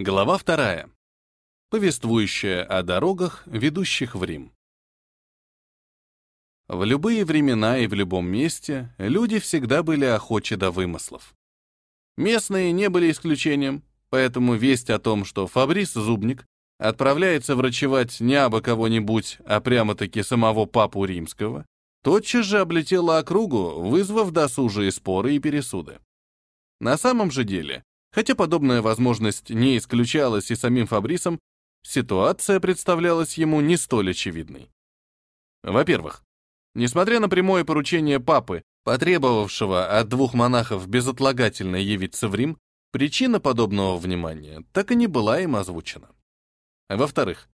Глава вторая. Повествующая о дорогах, ведущих в Рим. В любые времена и в любом месте люди всегда были охочи до вымыслов. Местные не были исключением, поэтому весть о том, что Фабрис Зубник отправляется врачевать не абы кого-нибудь, а прямо-таки самого папу римского, тотчас же облетела округу, вызвав досужие споры и пересуды. На самом же деле, Хотя подобная возможность не исключалась и самим Фабрисом, ситуация представлялась ему не столь очевидной. Во-первых, несмотря на прямое поручение папы, потребовавшего от двух монахов безотлагательно явиться в Рим, причина подобного внимания так и не была им озвучена. Во-вторых,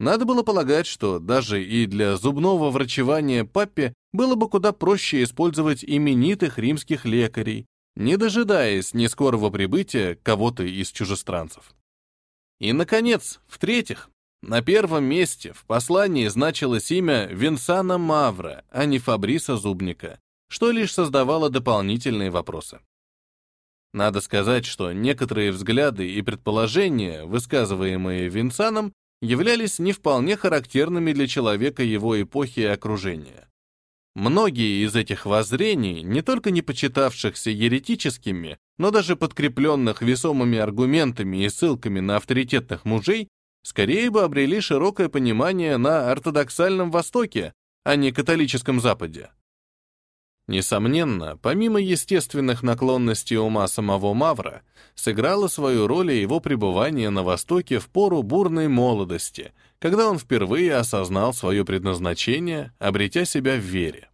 надо было полагать, что даже и для зубного врачевания папе было бы куда проще использовать именитых римских лекарей, не дожидаясь нескорого прибытия кого-то из чужестранцев. И, наконец, в-третьих, на первом месте в послании значилось имя Винсана Мавра, а не Фабриса Зубника, что лишь создавало дополнительные вопросы. Надо сказать, что некоторые взгляды и предположения, высказываемые Винсаном, являлись не вполне характерными для человека его эпохи и окружения. Многие из этих воззрений, не только не почитавшихся еретическими, но даже подкрепленных весомыми аргументами и ссылками на авторитетных мужей, скорее бы обрели широкое понимание на ортодоксальном Востоке, а не католическом Западе. Несомненно, помимо естественных наклонностей ума самого Мавра, сыграло свою роль и его пребывание на Востоке в пору бурной молодости, когда он впервые осознал свое предназначение, обретя себя в вере.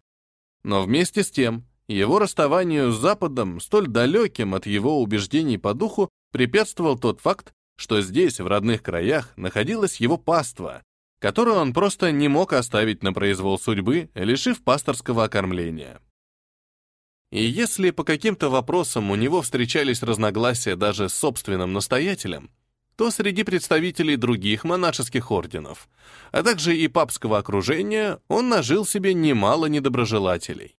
Но вместе с тем, его расставанию с Западом, столь далеким от его убеждений по духу, препятствовал тот факт, что здесь, в родных краях, находилось его паство, которое он просто не мог оставить на произвол судьбы, лишив пасторского окормления. И если по каким-то вопросам у него встречались разногласия даже с собственным настоятелем, то среди представителей других монашеских орденов, а также и папского окружения, он нажил себе немало недоброжелателей.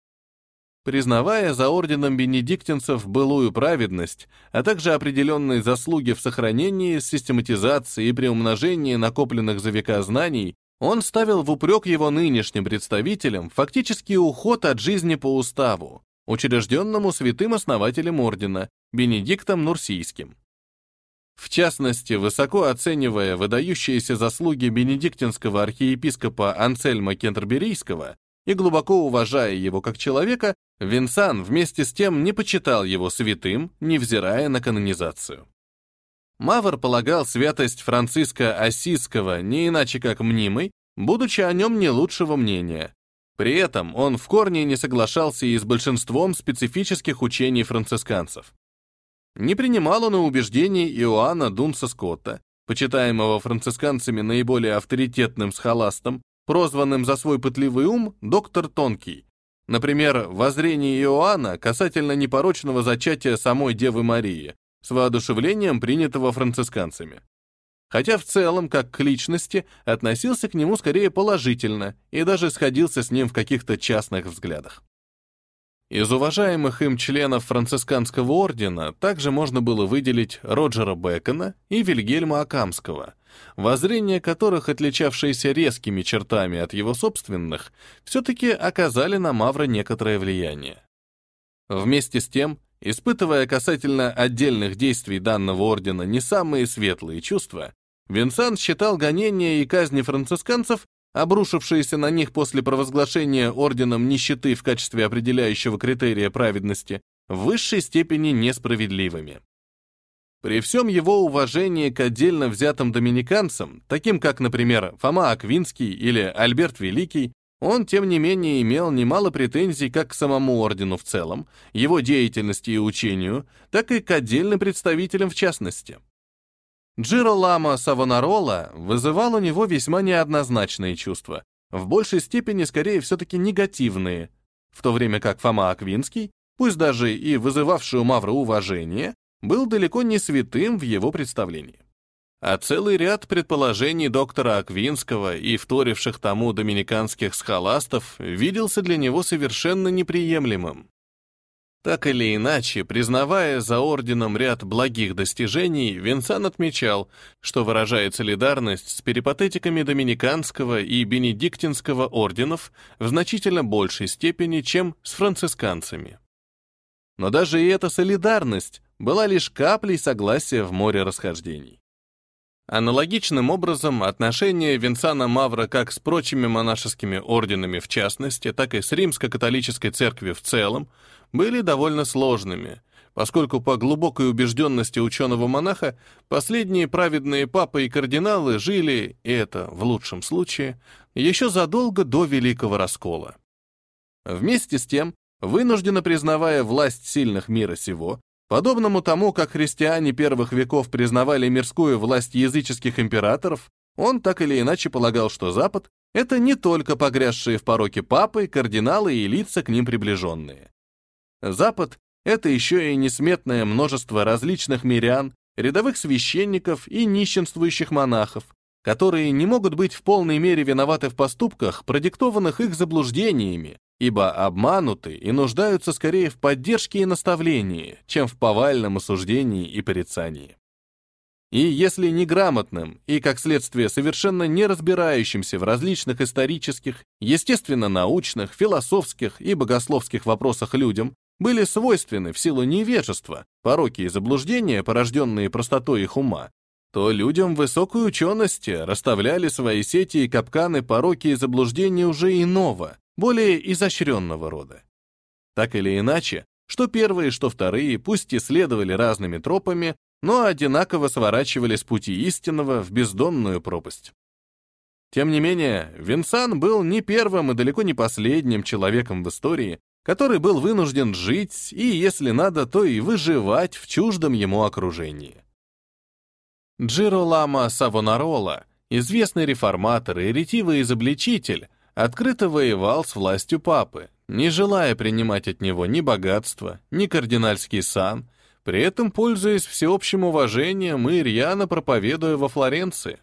Признавая за орденом бенедиктинцев былую праведность, а также определенные заслуги в сохранении, систематизации и приумножении накопленных за века знаний, он ставил в упрек его нынешним представителям фактически уход от жизни по уставу, учрежденному святым основателем ордена, Бенедиктом Нурсийским. В частности, высоко оценивая выдающиеся заслуги бенедиктинского архиепископа Анцельма Кентерберийского и глубоко уважая его как человека, Винсан вместе с тем не почитал его святым, невзирая на канонизацию. Мавр полагал святость Франциска Осиского не иначе как мнимой, будучи о нем не лучшего мнения. При этом он в корне не соглашался и с большинством специфических учений францисканцев. Не принимал он и убеждений Иоанна Дунса Скотта, почитаемого францисканцами наиболее авторитетным схоластом, прозванным за свой пытливый ум доктор Тонкий. Например, воззрение Иоанна касательно непорочного зачатия самой Девы Марии, с воодушевлением принятого францисканцами. Хотя в целом, как к личности, относился к нему скорее положительно и даже сходился с ним в каких-то частных взглядах. Из уважаемых им членов францисканского ордена также можно было выделить Роджера Бекона и Вильгельма Акамского, воззрения которых, отличавшиеся резкими чертами от его собственных, все-таки оказали на Мавра некоторое влияние. Вместе с тем, испытывая касательно отдельных действий данного ордена не самые светлые чувства, Винсан считал гонения и казни францисканцев обрушившиеся на них после провозглашения орденом нищеты в качестве определяющего критерия праведности, в высшей степени несправедливыми. При всем его уважении к отдельно взятым доминиканцам, таким как, например, Фома Аквинский или Альберт Великий, он, тем не менее, имел немало претензий как к самому ордену в целом, его деятельности и учению, так и к отдельным представителям в частности. Джиро Лама Савонарола вызывал у него весьма неоднозначные чувства, в большей степени скорее все-таки негативные, в то время как Фома Аквинский, пусть даже и вызывавший у Мавра уважение, был далеко не святым в его представлении. А целый ряд предположений доктора Аквинского и вторивших тому доминиканских схоластов виделся для него совершенно неприемлемым. Так или иначе, признавая за орденом ряд благих достижений, Винсан отмечал, что выражает солидарность с перипатетиками доминиканского и бенедиктинского орденов в значительно большей степени, чем с францисканцами. Но даже и эта солидарность была лишь каплей согласия в море расхождений. Аналогичным образом отношения Винсана Мавра как с прочими монашескими орденами в частности, так и с римско-католической церковью в целом были довольно сложными, поскольку по глубокой убежденности ученого-монаха последние праведные папы и кардиналы жили, и это в лучшем случае, еще задолго до Великого Раскола. Вместе с тем, вынужденно признавая власть сильных мира сего, Подобному тому, как христиане первых веков признавали мирскую власть языческих императоров, он так или иначе полагал, что Запад — это не только погрязшие в пороке папы, кардиналы и лица к ним приближенные. Запад — это еще и несметное множество различных мирян, рядовых священников и нищенствующих монахов, которые не могут быть в полной мере виноваты в поступках, продиктованных их заблуждениями, ибо обмануты и нуждаются скорее в поддержке и наставлении, чем в повальном осуждении и порицании. И если неграмотным и, как следствие, совершенно не разбирающимся в различных исторических, естественно-научных, философских и богословских вопросах людям были свойственны в силу невежества, пороки и заблуждения, порожденные простотой их ума, то людям высокой учености расставляли свои сети и капканы пороки и заблуждения уже иного, более изощренного рода. Так или иначе, что первые, что вторые, пусть и следовали разными тропами, но одинаково сворачивали с пути истинного в бездонную пропасть. Тем не менее, Винсан был не первым и далеко не последним человеком в истории, который был вынужден жить и, если надо, то и выживать в чуждом ему окружении. Джиро Лама Савонарола, известный реформатор и ретивый изобличитель, открыто воевал с властью папы, не желая принимать от него ни богатства, ни кардинальский сан, при этом пользуясь всеобщим уважением и рьяно проповедуя во Флоренции.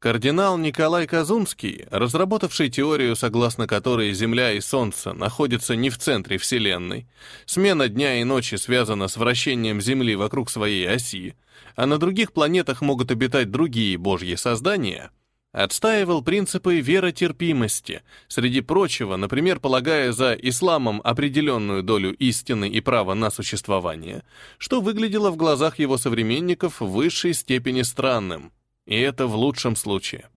Кардинал Николай Казумский, разработавший теорию, согласно которой Земля и Солнце находятся не в центре Вселенной, смена дня и ночи связана с вращением Земли вокруг своей оси, а на других планетах могут обитать другие божьи создания, отстаивал принципы веротерпимости, среди прочего, например, полагая за исламом определенную долю истины и права на существование, что выглядело в глазах его современников в высшей степени странным, и это в лучшем случае.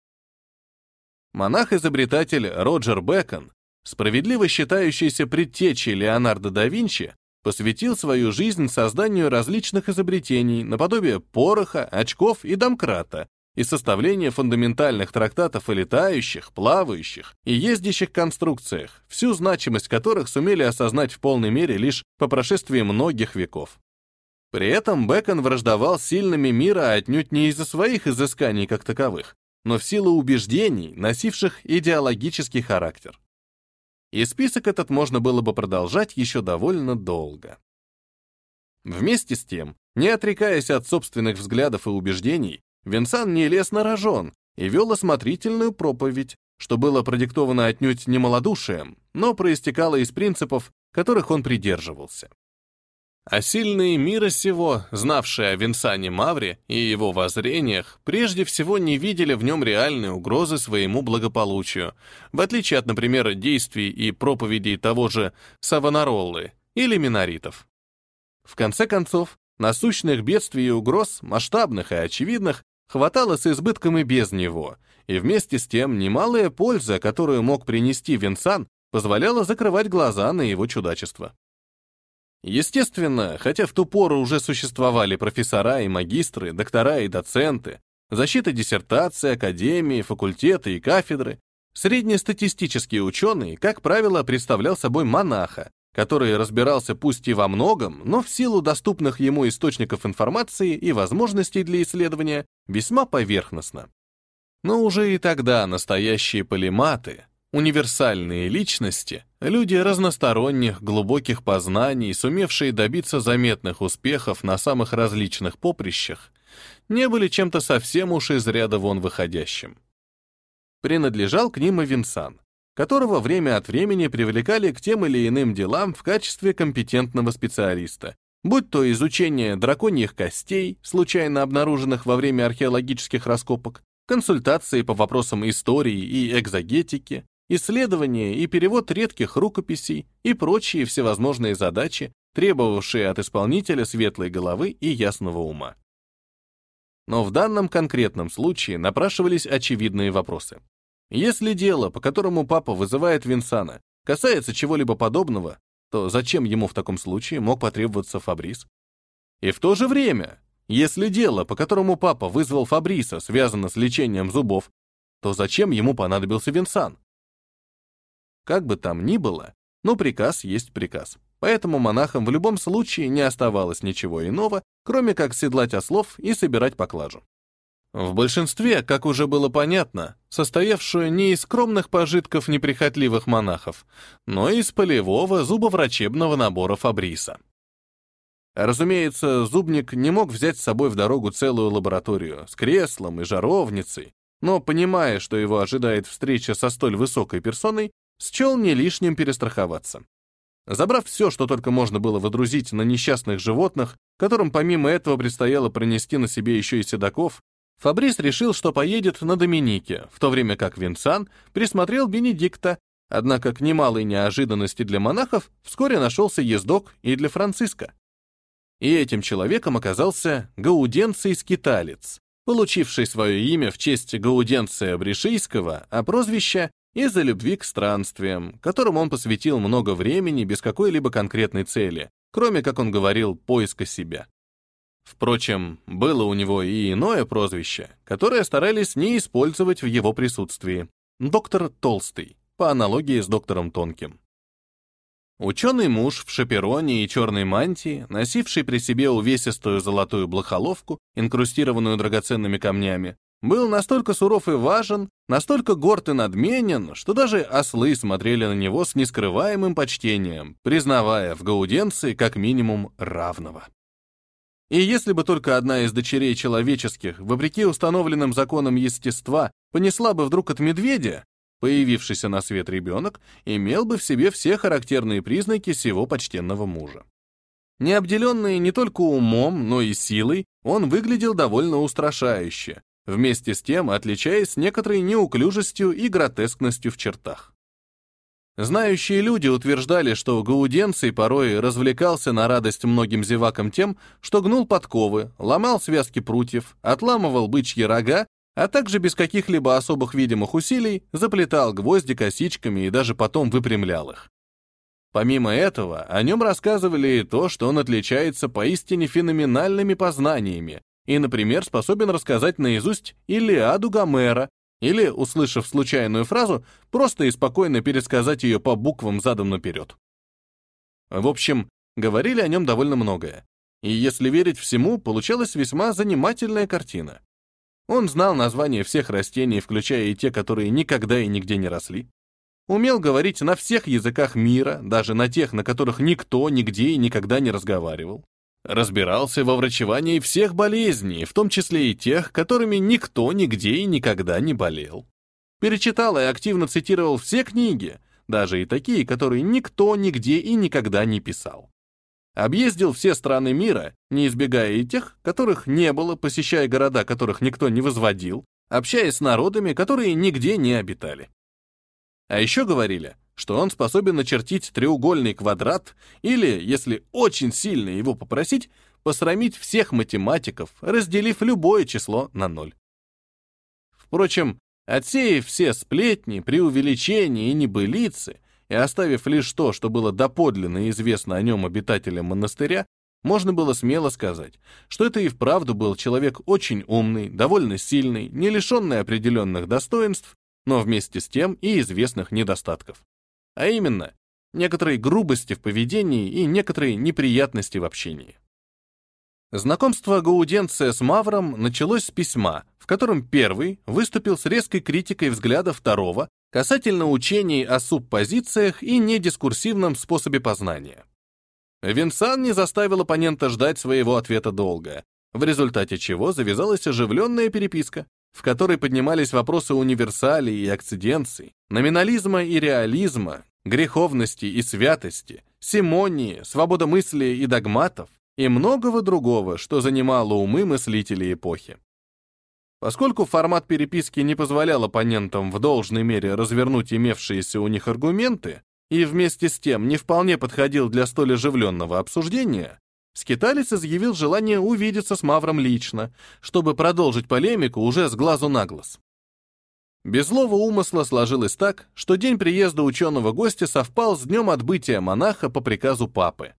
Монах-изобретатель Роджер Бэкон, справедливо считающийся предтечей Леонардо да Винчи, посвятил свою жизнь созданию различных изобретений наподобие пороха, очков и домкрата, и составление фундаментальных трактатов о летающих, плавающих и ездящих конструкциях, всю значимость которых сумели осознать в полной мере лишь по прошествии многих веков. При этом Бэкон враждовал сильными мира отнюдь не из-за своих изысканий как таковых, но в силу убеждений, носивших идеологический характер. И список этот можно было бы продолжать еще довольно долго. Вместе с тем, не отрекаясь от собственных взглядов и убеждений, Винсан не лез на рожон и вел осмотрительную проповедь, что было продиктовано отнюдь не малодушием, но проистекало из принципов, которых он придерживался. А сильные мира сего, знавшие о Винсане Мавре и его воззрениях, прежде всего не видели в нем реальной угрозы своему благополучию, в отличие от, например, действий и проповедей того же Савонароллы или Миноритов. В конце концов, насущных бедствий и угроз, масштабных и очевидных, хватало с избытком и без него, и вместе с тем немалая польза, которую мог принести Винсан, позволяла закрывать глаза на его чудачество. Естественно, хотя в ту пору уже существовали профессора и магистры, доктора и доценты, защита диссертации, академии, факультеты и кафедры, среднестатистический ученый, как правило, представлял собой монаха, который разбирался пусть и во многом, но в силу доступных ему источников информации и возможностей для исследования весьма поверхностно. Но уже и тогда настоящие полиматы, универсальные личности, люди разносторонних, глубоких познаний, сумевшие добиться заметных успехов на самых различных поприщах, не были чем-то совсем уж из ряда вон выходящим. Принадлежал к ним и Винсан, которого время от времени привлекали к тем или иным делам в качестве компетентного специалиста, будь то изучение драконьих костей, случайно обнаруженных во время археологических раскопок, консультации по вопросам истории и экзогетики, исследование и перевод редких рукописей и прочие всевозможные задачи, требовавшие от исполнителя светлой головы и ясного ума. Но в данном конкретном случае напрашивались очевидные вопросы. Если дело, по которому папа вызывает Винсана, касается чего-либо подобного, то зачем ему в таком случае мог потребоваться Фабрис? И в то же время, если дело, по которому папа вызвал Фабриса, связано с лечением зубов, то зачем ему понадобился Винсан? Как бы там ни было, но приказ есть приказ. Поэтому монахам в любом случае не оставалось ничего иного, кроме как седлать ослов и собирать поклажу. В большинстве, как уже было понятно, состоявшую не из скромных пожитков неприхотливых монахов, но из полевого зубоврачебного набора Фабриса. Разумеется, зубник не мог взять с собой в дорогу целую лабораторию с креслом и жаровницей, но, понимая, что его ожидает встреча со столь высокой персоной, счел не лишним перестраховаться. Забрав все, что только можно было выдрузить на несчастных животных, которым помимо этого предстояло пронести на себе еще и седаков, Фабрис решил, что поедет на Доминике, в то время как Винсан присмотрел Бенедикта, однако к немалой неожиданности для монахов вскоре нашелся ездок и для Франциска. И этим человеком оказался Гауденций-скиталец, получивший свое имя в честь Гауденция Брешийского, а прозвище из-за любви к странствиям, которым он посвятил много времени без какой-либо конкретной цели, кроме, как он говорил, поиска себя. Впрочем, было у него и иное прозвище, которое старались не использовать в его присутствии. Доктор Толстый, по аналогии с доктором Тонким. Ученый муж в шапероне и черной мантии, носивший при себе увесистую золотую блохоловку, инкрустированную драгоценными камнями, был настолько суров и важен, настолько горд и надменен, что даже ослы смотрели на него с нескрываемым почтением, признавая в гауденции как минимум равного. И если бы только одна из дочерей человеческих, вопреки установленным законам естества, понесла бы вдруг от медведя, появившийся на свет ребенок имел бы в себе все характерные признаки сего почтенного мужа. Не обделенный не только умом, но и силой, он выглядел довольно устрашающе, вместе с тем отличаясь некоторой неуклюжестью и гротескностью в чертах. Знающие люди утверждали, что Гауденций порой развлекался на радость многим зевакам тем, что гнул подковы, ломал связки прутьев, отламывал бычьи рога, а также без каких-либо особых видимых усилий заплетал гвозди косичками и даже потом выпрямлял их. Помимо этого, о нем рассказывали и то, что он отличается поистине феноменальными познаниями и, например, способен рассказать наизусть Илиаду Гомера или, услышав случайную фразу, просто и спокойно пересказать ее по буквам задом наперед. В общем, говорили о нем довольно многое. И если верить всему, получалась весьма занимательная картина. Он знал названия всех растений, включая и те, которые никогда и нигде не росли. Умел говорить на всех языках мира, даже на тех, на которых никто нигде и никогда не разговаривал. Разбирался во врачевании всех болезней, в том числе и тех, которыми никто нигде и никогда не болел. Перечитал и активно цитировал все книги, даже и такие, которые никто нигде и никогда не писал. Объездил все страны мира, не избегая и тех, которых не было, посещая города, которых никто не возводил, общаясь с народами, которые нигде не обитали. А еще говорили, что он способен начертить треугольный квадрат или, если очень сильно его попросить, посрамить всех математиков, разделив любое число на ноль. Впрочем, отсеяв все сплетни, преувеличения и небылицы, и оставив лишь то, что было доподлинно известно о нем обитателям монастыря, можно было смело сказать, что это и вправду был человек очень умный, довольно сильный, не лишенный определенных достоинств, но вместе с тем и известных недостатков. А именно, некоторые грубости в поведении и некоторые неприятности в общении. Знакомство Гауденция с Мавром началось с письма, в котором первый выступил с резкой критикой взгляда второго касательно учений о субпозициях и недискурсивном способе познания. Винсан не заставил оппонента ждать своего ответа долго, в результате чего завязалась оживленная переписка, в которой поднимались вопросы универсалей и акциденций, номинализма и реализма, греховности и святости, симонии, свободомыслия и догматов, и многого другого, что занимало умы мыслителей эпохи. Поскольку формат переписки не позволял оппонентам в должной мере развернуть имевшиеся у них аргументы и вместе с тем не вполне подходил для столь оживленного обсуждения, скиталец изъявил желание увидеться с Мавром лично, чтобы продолжить полемику уже с глазу на глаз. Без злого умысла сложилось так, что день приезда ученого гостя совпал с днем отбытия монаха по приказу папы.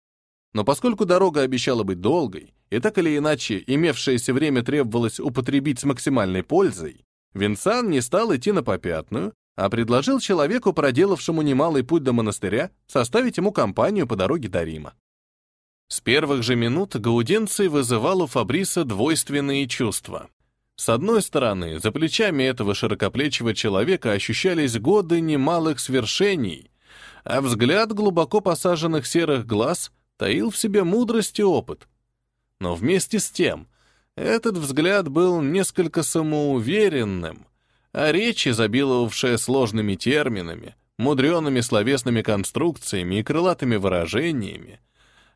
Но поскольку дорога обещала быть долгой, и так или иначе имевшееся время требовалось употребить с максимальной пользой, Винсан не стал идти на попятную, а предложил человеку, проделавшему немалый путь до монастыря, составить ему компанию по дороге до Рима. С первых же минут Гауденций вызывал у Фабриса двойственные чувства. С одной стороны, за плечами этого широкоплечего человека ощущались годы немалых свершений, а взгляд глубоко посаженных серых глаз таил в себе мудрость и опыт. Но вместе с тем, этот взгляд был несколько самоуверенным, а речь, изобиловавшая сложными терминами, мудреными словесными конструкциями и крылатыми выражениями,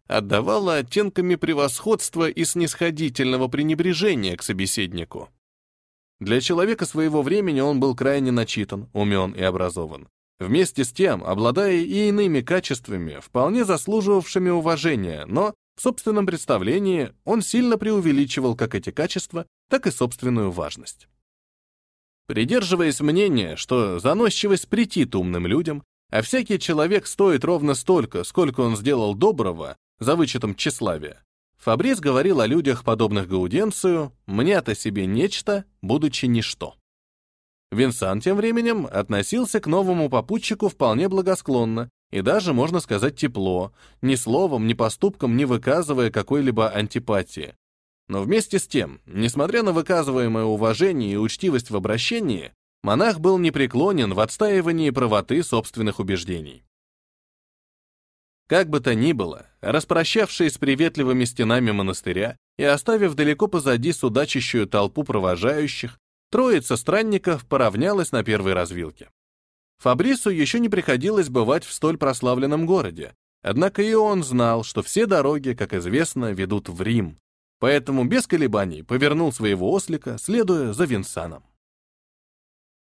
отдавала оттенками превосходства и снисходительного пренебрежения к собеседнику. Для человека своего времени он был крайне начитан, умен и образован. Вместе с тем, обладая и иными качествами, вполне заслуживавшими уважения, но в собственном представлении он сильно преувеличивал как эти качества, так и собственную важность. Придерживаясь мнения, что заносчивость претит умным людям, а всякий человек стоит ровно столько, сколько он сделал доброго, за вычетом тщеславия, Фабрис говорил о людях, подобных Гауденцию, «мне-то себе нечто, будучи ничто». Винсан тем временем относился к новому попутчику вполне благосклонно и даже, можно сказать, тепло, ни словом, ни поступком не выказывая какой-либо антипатии. Но вместе с тем, несмотря на выказываемое уважение и учтивость в обращении, монах был непреклонен в отстаивании правоты собственных убеждений. Как бы то ни было, распрощавшись с приветливыми стенами монастыря и оставив далеко позади судачащую толпу провожающих, Троица странников поравнялась на первой развилке. Фабрису еще не приходилось бывать в столь прославленном городе, однако и он знал, что все дороги, как известно, ведут в Рим, поэтому без колебаний повернул своего ослика, следуя за Винсаном.